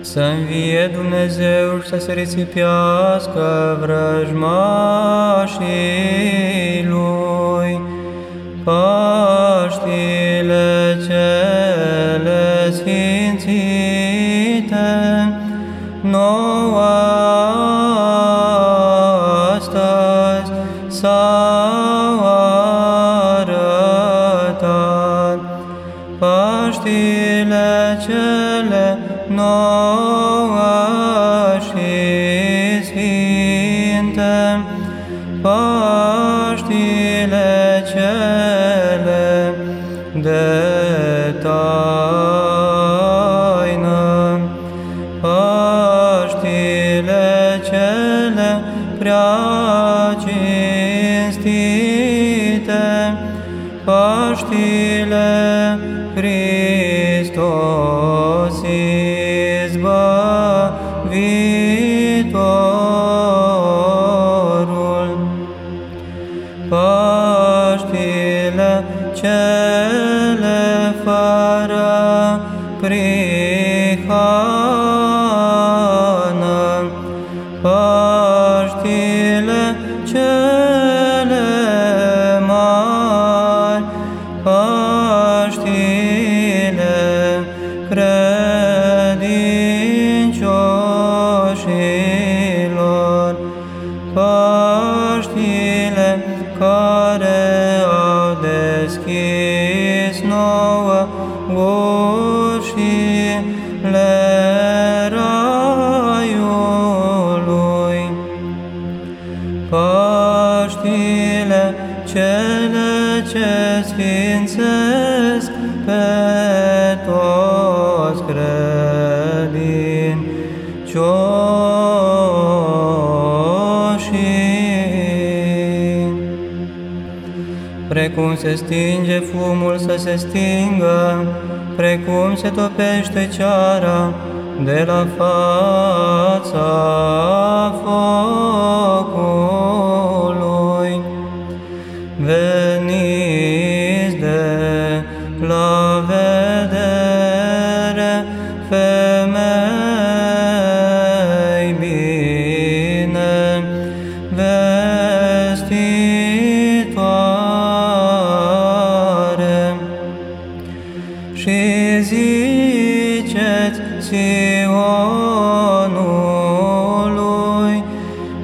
Să învie Dumnezeu și să se risipiască vrăjmașii Lui. Paștile cele sfințite, nouă și sfinte, Paștile cele de taină, Paștile izbăvitorul. Paștile cele fără prihană, Paștile Paștile care au deschis nouă ușile raiului. Paștile cele ce sfințesc pe toți credincioșii. Precum se stinge fumul să se stingă, precum se topește ceara de la fața focului. Veniți Sionului,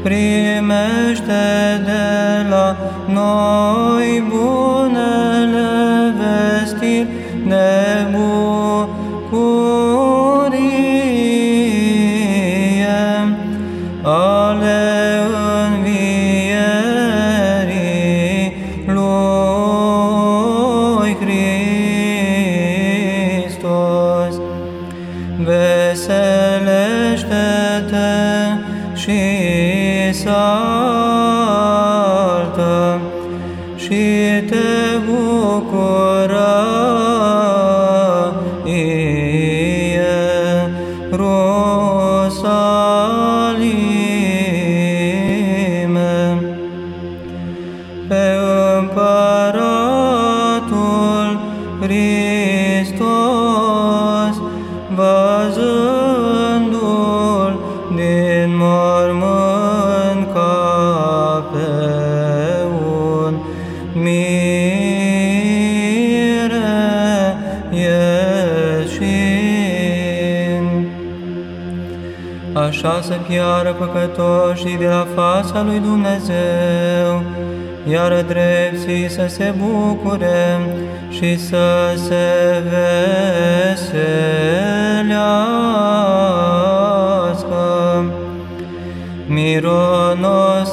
primește de la noi bunele vestiri de Veselește-te și saltă și te bucură Ierusalime pe împăratul Hristos, văzându-l Așa să piară păcătoșii de la fața lui Dumnezeu, iar drepții să se bucure și să se veselească. Mironosițele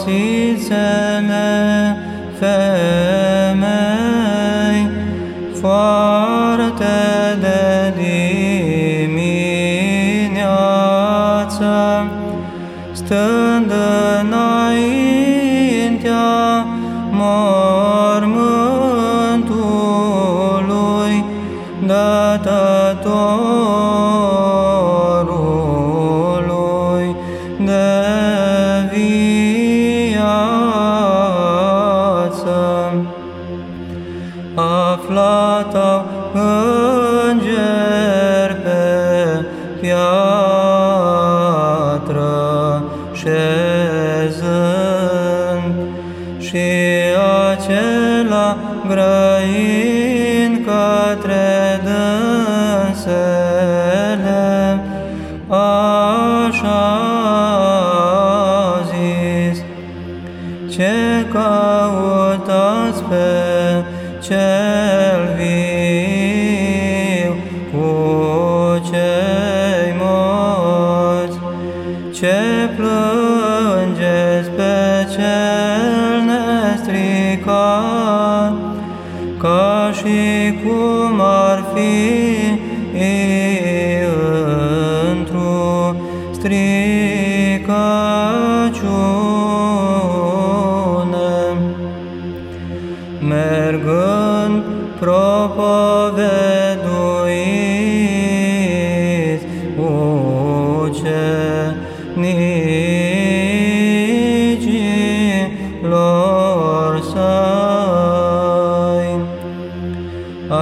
femei Stand stern the night. așezând și acela grăind către dânsele, așa zis, ce căutați pe ce cel nestricat, ca și cum ar fi într-o stricăciune. Mergând propoveduiți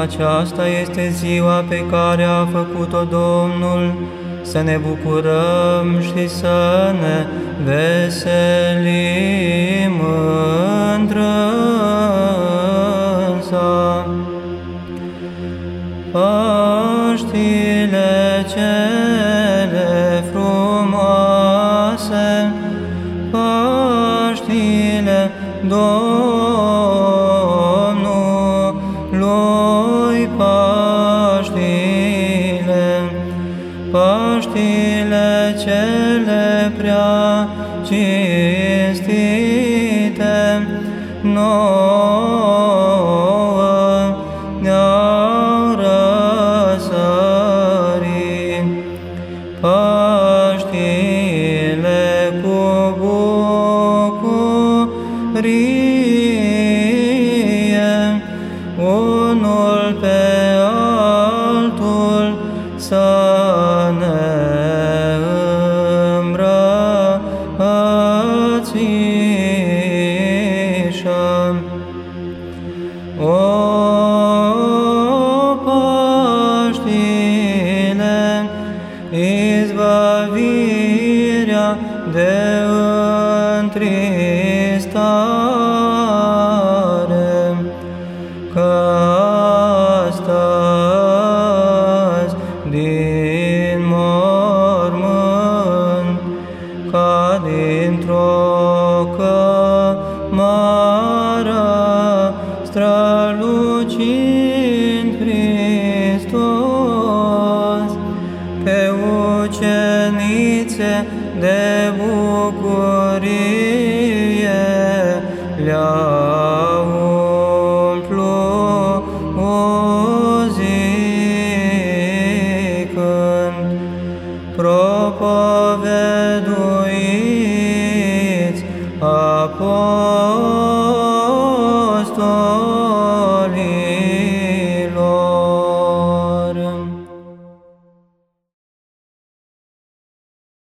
Aceasta este ziua pe care a făcut-o Domnul, să ne bucurăm și să ne veselim într-însa. Paștile cele Domnului, Paștile, Paștile cele prea cinstite, de întristare, că astăzi din ucenițe de bucurie le-a umplut o zi când propovăduiți apoi